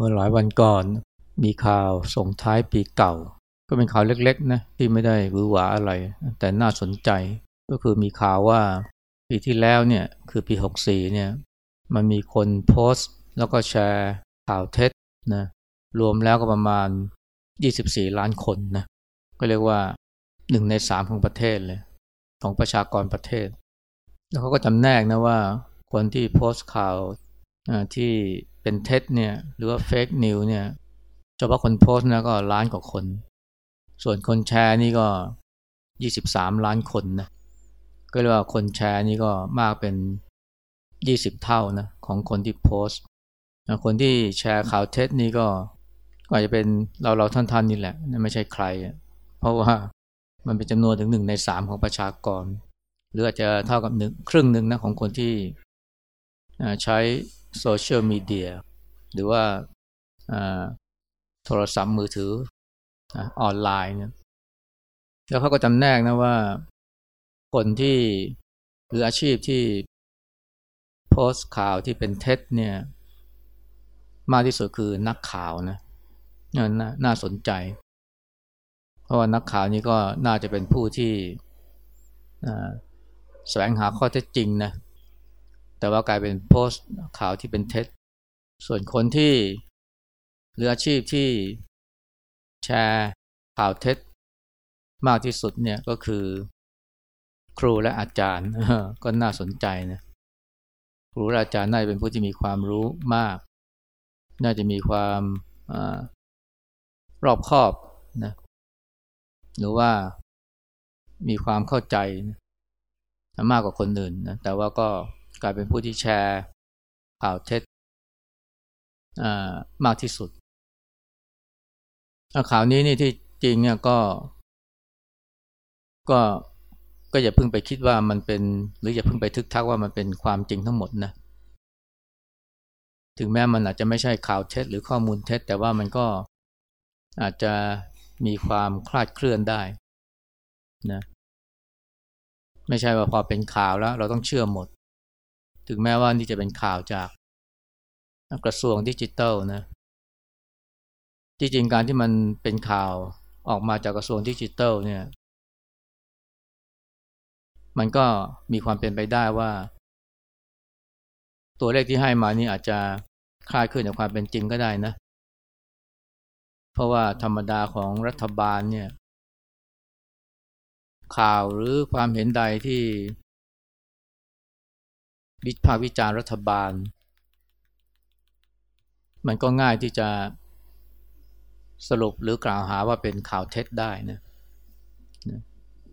เมื่อหลายวันก่อนมีข่าวส่งท้ายปีเก่า ก็เป็นข่าวเล็กๆนะที่ไม่ได้หวือหวาอะไร แต่น่าสนใจก็คือมีข่าวว่าปีที่แล้วเนี่ยคือปี 64เนี่ยมันมีคนโพสต์ แล้วก็แชร์ข่าวเท็จนะรวมแล้วก็ประมาณ 24 ล้านคนนะก็เรียกว่าหนึ่งในสามของประเทศเลย ของประชากรประเทศ แล้วเขาก็จำแนกนะว่าคนที่โพสต์ข่าวที่ เป็นเท็จเนี่ยหรือว่าเฟกนิวเนี่ยเฉพาะคนโพสต์นะก็ล้านกว่าคน ส่วนคนแชร์นี่ก็ 23 ล้านคนนะก็เรียกว่าคนแชร์นี่ก็มากเป็น 20 เท่านะของคนที่โพสต์คนที่แชร์ข่าวเท็จนี่ก็อาจจะเป็นเราเราท่านๆนี่แหละไม่ใช่ใคร เพราะว่ามันเป็นจำนวนถึงหนึ่งในสามของประชากร หรืออาจจะเท่ากับหนึ่งครึ่งหนึ่งนะของคนที่ใช้ โซเชียลมีเดียหรือว่าโทรศัพท์มือถือออนไลน์เนี่ยแล้วเขาก็จำแนกนะว่าคนที่หรืออาชีพที่โพสต์ข่าวที่เป็นเท็จเนี่ย มากที่สุดคือนักข่าวนะน่าน่าสนใจ เพราะว่านักข่าวนี้ก็น่าจะเป็นผู้ที่แสวงหาข้อเท็จจริงนะ แต่ว่ากลายเป็นโพสต์ข่าวที่เป็นเท็จ ส่วนคนที่หรืออาชีพที่แชร์ข่าวเท็จ มากที่สุดเนี่ยก็คือ ครูและอาจารย์ก็น่าสนใจนะครูและอาจารย์น่าจะเป็นผู้ที่มีความรู้มาก น่าจะมีความอรอบคอบนะหรือว่ามีความเข้าใจนะมากกว่าคนอื่นนะแต่ว่าก็ กลายเป็นผู้ที่แชร์ข่าวเท็จมากที่สุดข่าวนี้นี่ที่จริงเนี่ยก็ ก็ก็อย่าเพิ่งไปคิดว่ามันเป็น หรืออย่าเพิ่งไปทึกทักว่ามันเป็นความจริงทั้งหมดนะถึงแม้มันอาจจะไม่ใช่ข่าวเท็จ หรือข้อมูลเท็จ แต่ว่ามันก็อาจจะมีความคลาดเคลื่อนได้นะไม่ใช่ว่าพอเป็นข่าวแล้ว เราต้องเชื่อหมด ถึงแม้ว่านี่จะเป็นข่าวจากกระทรวงดิจิทัลนะที่จริงการที่มันเป็นข่าวออกมาจากกระทรวงดิจิทัลเนี่ย มันก็มีความเป็นไปได้ว่า ตัวเลขที่ให้มานี่อาจจะคลาดเคลื่อนจากความเป็นจริงก็ได้นะ เพราะว่าธรรมดาของรัฐบาลเนี่ย ข่าวหรือความเห็นใดที่ วิพากษ์วิจารรัฐบาล มันก็ง่ายที่จะสรุปหรือกล่าวหาว่าเป็นข่าวเท็จได้นะ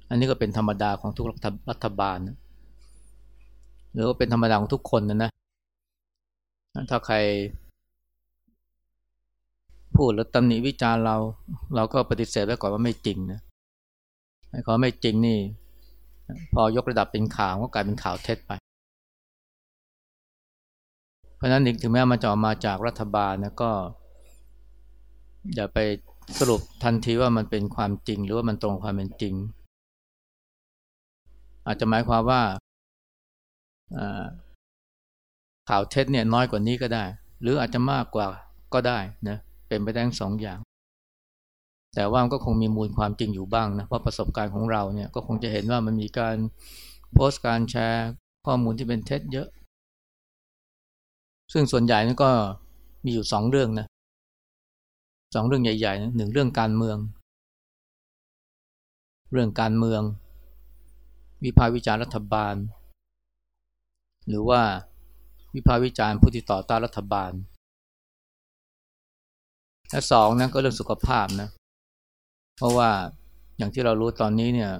อันนี้ก็เป็นธรรมดาของทุกรัฐบาลนะหรือว่าเป็นธรรมดาของทุกคนนะนะ ถ้าใคร พูดหรือตำหนิวิจารเราเราก็ปฏิเสธไว้ก่อนว่าไม่จริงนะไอเขาไม่จริงนี่ พอยกระดับเป็นข่าวก็กลายเป็นข่าวเท็จไป เพราะฉะนั้นถึงแม้มันจะออกมาจากรัฐบาลนะก็อย่าไปสรุปทันทีว่ามันเป็นความจริง หรือว่ามันตรงความเป็นจริง อาจจะหมายความว่าข่าวเท็จเนี่ยน้อยกว่านี้ก็ได้ หรืออาจจะมากกว่าก็ได้นะเป็นไปได้ทั้งสองอย่าง แต่ว่ามันก็คงมีมูลความจริงอยู่บ้างนะเพราะประสบการณ์ของเราเนี่ยก็คงจะเห็นว่ามันมีการโพสต์การแชร์ข้อมูลที่เป็นเท็จเยอะ ซึ่งส่วนใหญ่นี่ก็มีอยู่สองเรื่องนะสองเรื่องใหญ่ๆหนึ่งเรื่องการเมือง เรื่องการเมือง วิพากษ์วิจารณ์รัฐบาล หรือว่าวิพากษ์วิจารณ์ผู้ที่ต่อต้านรัฐบาลและสองนะก็เรื่องสุขภาพนะเพราะว่าอย่างที่เรารู้ตอนนี้เนี่ย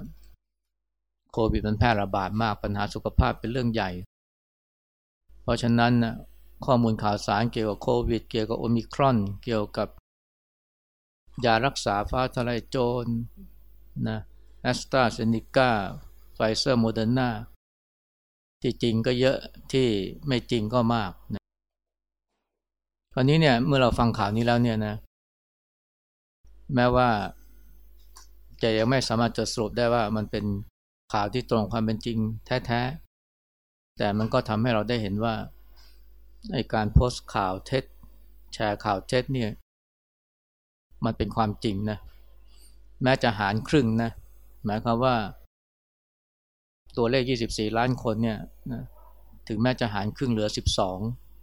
โควิดมันแพร่ระบาดมากปัญหาสุขภาพเป็นเรื่องใหญ่ เพราะฉะนั้นนะ ข้อมูลข่าวสารเกี่ยวกับโควิด เกี่ยวกับโอมิครอน เกี่ยวกับยารักษาฟ้าทลายโจรนะแอสตราเซเนกาไฟเซอร์โมเดอร์นาที่จริงก็เยอะที่ไม่จริงก็มากนะคราวนี้เนี่ยเมื่อเราฟังข่าวนี้แล้วเนี่ยนะ แม้ว่าจะยังไม่สามารถจะสรุปได้ว่ามันเป็นข่าวที่ตรงความเป็นจริงแท้ๆ แต่มันก็ทำให้เราได้เห็นว่า ในการโพสต์ข่าวเท็จแแชร์ข่าวเท็จเนี่ยมันเป็นความจริงนะแม้จะหารครึ่งนะหมายความว่า ตัวเลข 24 ล้านคนเนี่ยนะถึงแม้จะหารครึ่งเหลือ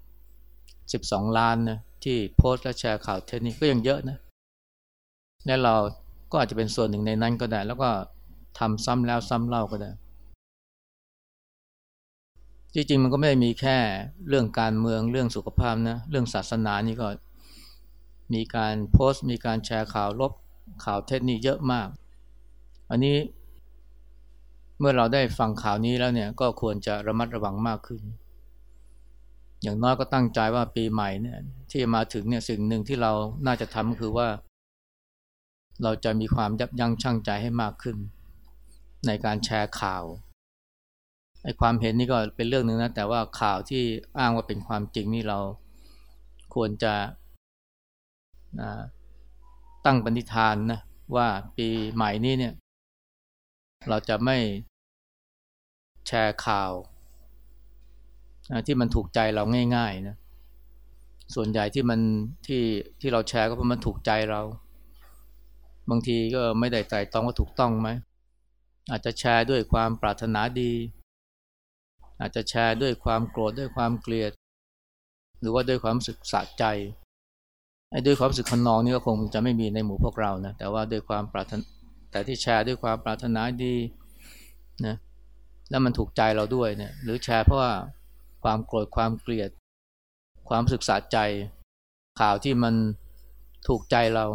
12 12 ล้านนะที่โพสต์และแชร์ข่าวเท็จนี่ก็ยังเยอะนะและเราก็อาจจะเป็นส่วนหนึ่งในนั้นก็ได้ แล้วก็ทำซ้ำแล้วซ้ำเล่าก็ได้ จริงๆมันก็ไม่ได้มีแค่เรื่องการเมืองเรื่องสุขภาพนะเรื่องศาสนานี่ก็มีการโพสต์มีการแชร์ข่าวลบข่าวเท็จนี่เยอะมาก อันนี้เมื่อเราได้ฟังข่าวนี้แล้วเนี่ยก็ควรจะระมัดระวังมากขึ้น อย่างน้อยก็ตั้งใจว่าปีใหม่เนี่ยที่มาถึงเนี่ยสิ่งหนึ่งที่เราน่าจะทำคือว่า เราจะมีความยับยั้งชั่งใจให้มากขึ้น ในการแชร์ข่าว ไอ้ความเห็นนี่ก็เป็นเรื่องหนึ่งนะ แต่ว่าข่าวที่อ้างว่าเป็นความจริงนี่เราควรจะตั้งปณิธานนะว่าปีใหม่นี้เนี่ย เราจะไม่แชร์ข่าวที่มันถูกใจเราง่าย ๆ นะ ส่วนใหญ่ที่มันที่ที่เราแชร์ก็เพราะมันถูกใจเรา บางทีก็ไม่ได้ใจต้องว่าถูกต้องไหม อาจจะแชร์ด้วยความปรารถนาดี อาจจะแชร์ด้วยความโกรธด้วยความเกลียด หรือว่าด้วยความสึกสะใจไอ้ด้วยความสึกขนองนี่ก็คงจะไม่มีในหมู่พวกเรานะแต่ว่าด้วยความปรารถนาแต่ที่แชร์ด้วยความปรารถนาดีนะแล้วมันถูกใจเราด้วยเนี่ยหรือแชร์เพราะว่าความโกรธความเกลียด ความสึกสะใจ ข่าวที่มันถูกใจเรา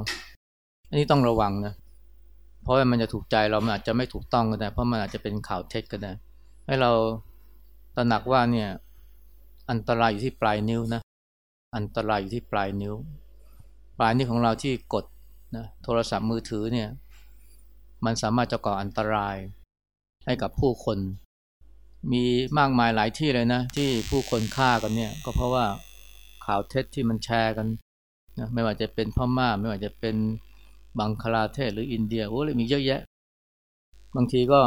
อันนี้ต้องระวังนะเพราะว่ามันจะถูกใจเรามันอาจจะไม่ถูกต้องก็ได้เพราะมันอาจจะเป็นข่าวเท็จก็ได้ให้เรา ตระหนักว่าเนี่ยอันตรายอยู่ที่ปลายนิ้วนะ อันตรายอยู่ที่ปลายนิ้ว ปลายนิ้วของเราที่กดนะโทรศัพท์มือถือเนี่ยมันสามารถจะก่ออันตรายให้กับผู้คน มีมากมายหลายที่เลยนะ ที่ผู้คนฆ่ากันเนี่ยก็เพราะว่าข่าวเท็จที่มันแชร์กันนะไม่ว่าจะเป็นพ่อม่าไม่ว่าจะเป็นบังคลาเทศหรืออินเดียโอ้เลยมีเยอะแยะ บางทีก็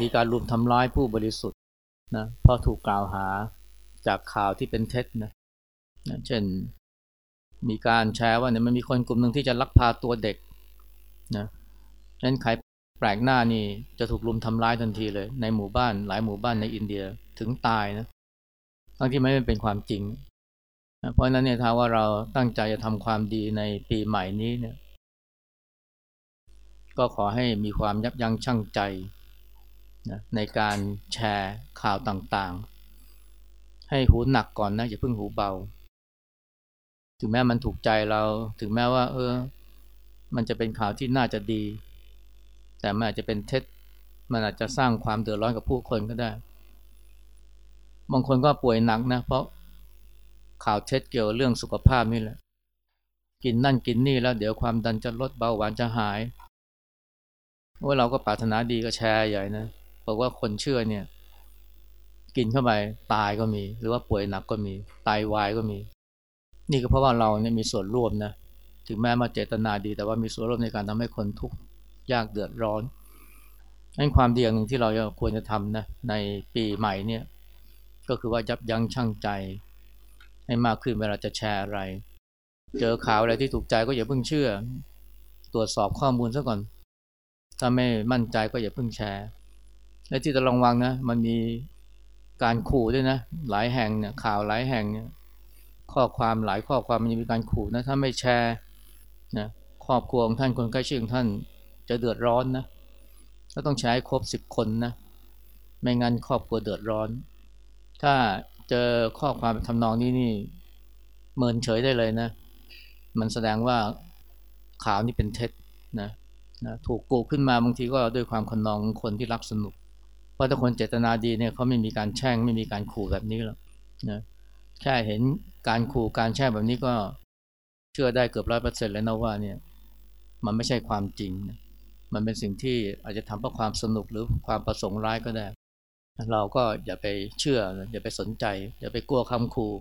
มีการรุมทำร้ายผู้บริสุทธิ์ นะเพราะถูกกล่าวหาจากข่าวที่เป็นเท็จนะนะเช่นมีการแชร์ว่าเนี่ยมันมีคนกลุ่มหนึ่งที่จะลักพาตัวเด็กนะนั้นใครแปลกหน้านี่จะถูกลุมทำร้ายทันทีเลย ในหมู่บ้านหลายหมู่บ้านในอินเดียถึงตายนะทั้งที่ไม่เป็นความจริงนะเพราะนั้นเนี่ยถ้าว่าเราตั้งใจจะทำความดีในปีใหม่นี้เนี่ย ก็ขอให้มีความยับยั้งชั่งใจ นะในการแชร์ข่าวต่างๆ ให้หูหนักก่อนนะอย่าเพิ่งหูเบา ถึงแม้มันถูกใจเราถึงแม้ว่า เออ มันจะเป็นข่าวที่น่าจะดี แต่มันอาจจะเป็นเท็จ มันอาจจะสร้างความเดือดร้อนกับผู้คนก็ได้ บางคนก็ป่วยหนักนะ เพราะข่าวเท็จเกี่ยวเรื่องสุขภาพนี่แหละ กินนั่นกินนี่แล้วเดี๋ยวความดันจะลดเบาหวานจะหายว่าเราก็ปรารถนาดีก็แชร์ใหญ่นะ บอกว่าคนเชื่อเนี่ย กินเข้าไปตายก็มี หรือว่าป่วยหนักก็มีตายวายก็มี นี่ก็เพราะว่าเราเนี่ยมีส่วนร่วมนะถึงแม้มาเจตนาดี แต่ว่ามีส่วนร่วมในการทำให้คนทุกข์ยากเดือดร้อนนั่นความดีอย่างหนึ่งที่เราควรจะทำนะในปีใหม่เนี่ยก็คือว่ายับยั้งชั่งใจ ให้มากขึ้นเวลาจะแชร์อะไร เจอข่าวอะไรที่ถูกใจก็อย่าเพิ่งเชื่อ ตรวจสอบข้อมูลซะก่อน ถ้าไม่มั่นใจก็อย่าเพิ่งแชร์ และที่จะระวังนะมันมีการขู่ด้วยนะ หลายแห่งเนี่ยข่าวหลายแห่งเนี่ยข้อความหลายข้อความมันมีการขู่นะถ้าไม่แชร์นะครอบครัวของท่านคนใกล้ชิดของท่านจะเดือดร้อนนะก็ต้องใช้ครบสิบคนนะไม่งั้นครอบครัวเดือดร้อน ถ้าเจอข้อความทำนองนี้นี่เมินเฉยได้เลยนะ มันแสดงว่าข่าวนี้เป็นเท็จนะนะถูกกูขึ้นมาบางทีก็ด้วยความคนนองคนที่รักสนุก เพราะถ้าคนเจตนาดีเนี่ยเขาไม่มีการแช่งไม่มีการขู่แบบนี้หรอกนะแค่เห็นการขู่การแช่งแบบนี้ก็เชื่อได้เกือบร้อยเปอร์เซ็นต์แล้วนะว่าเนี่ยมันไม่ใช่ความจริงนะมันเป็นสิ่งที่อาจจะทำเพราะความสนุกหรือความประสงค์ร้ายก็ได้ เราก็อย่าไปเชื่ออย่าไปสนใจ อย่าไปกลัวคำขู่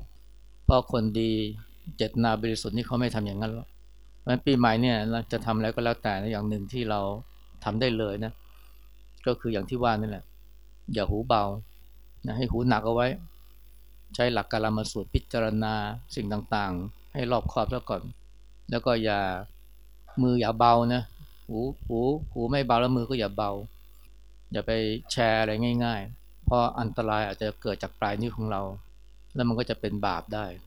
เพราะคนดีเจตนาบริสุทธิ์นี่เขาไม่ทำอย่างนั้นหรอกเพราะปีใหม่เนี่ยเราจะทำอะไรก็แล้วแต่นะอย่างหนึ่งที่เราทำได้เลยนะ ก็คืออย่างที่ว่านี่แหละ อย่าหูเบานะให้หูหนักเอาไว้ ใช้หลักการมาสูตรพิจารณาสิ่งต่างๆ ให้รอบคอบซะก่อน แล้วก็อย่ามืออย่าเบานะหูหูหูไม่เบาแล้วมือก็อย่าเบา อย่าไปแชร์อะไรง่าย ๆ เพราะอันตรายอาจจะเกิดจากปลายนิ้วของเรา แล้วมันก็จะเป็นบาปได้